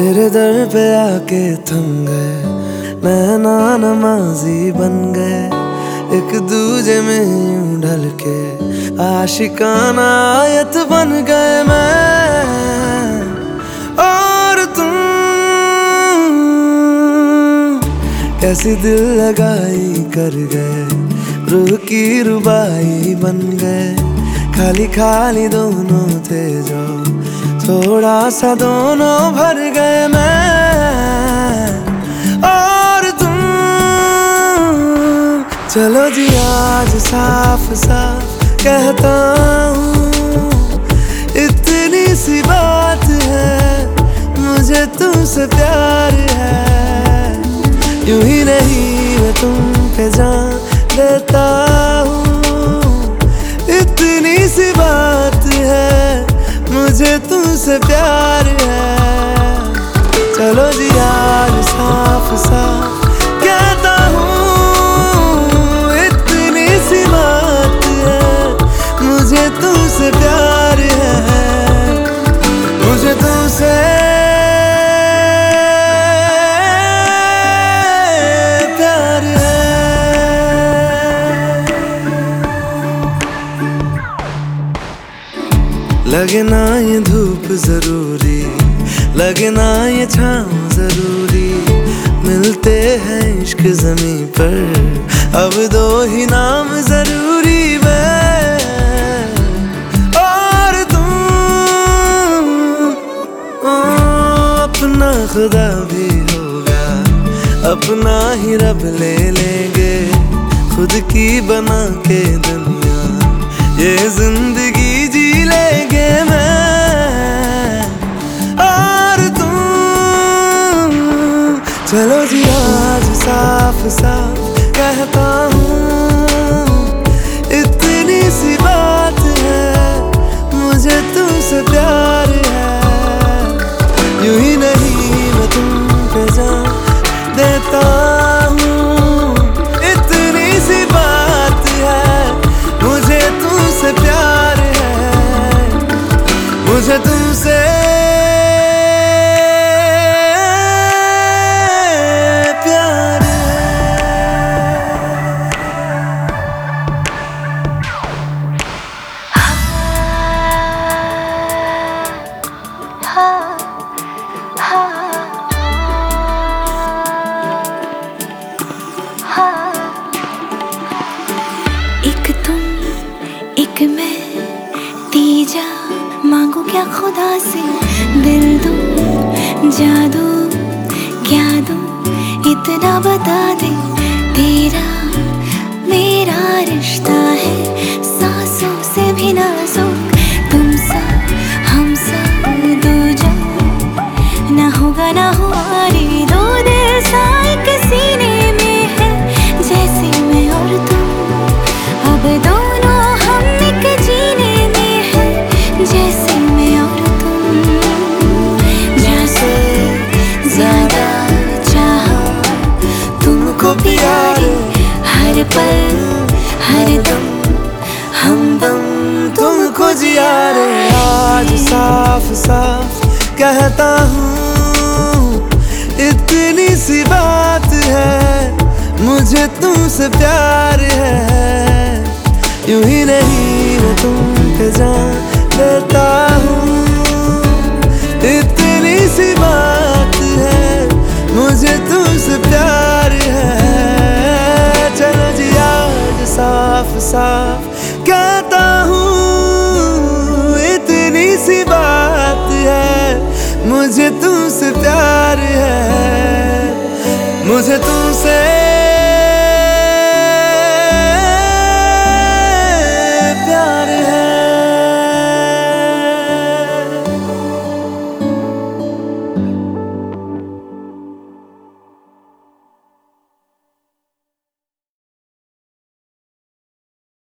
तेरे दर पे आके थम गए। नैना नमाजी बन गए। एक दूजे में यूँ ढल के आशिकाना आयत बन गए मैं। और तुम कैसी दिल लगाई कर गए। रूह की रुबाई बन गए। खाली खाली दोनों थे जो थोड़ा सा दोनों भर गए मैं। और तुम, चलो जी आज साफ़ साफ़ कहता हूँ, इतनी सी बात है, मुझे तुमसे प्यार है। यूँ ही नहीं मैं तुम पे जान देता प्यार है लगे ना ये धूप ज़रूरी लगे ना ये छाँव ज़रूरी। मिलते हैं इश्क जमी पर अब दो ही नाम ज़रूरी और तुम ओ, अपना खुदा भी होगा अपना ही रब ले लेंगे। खुद की बना के दुनिया ये ज़िंदगी चलो जी आज साफ़ साफ़ कहता तीजा मांगो क्या खुदा से दिल दो? जादू, क्या दो? इतना बता दे, तेरा, मेरा रिश्ता। हर पल हर दम हमदम तुमको जिया रे, आज साफ़ साफ़ कहता हूँ, इतनी सी बात है, मुझे तुमसे प्यार है। साफ़ कहता हूँ इतनी सी बात है मुझे तुमसे प्यार है मुझे तुमसे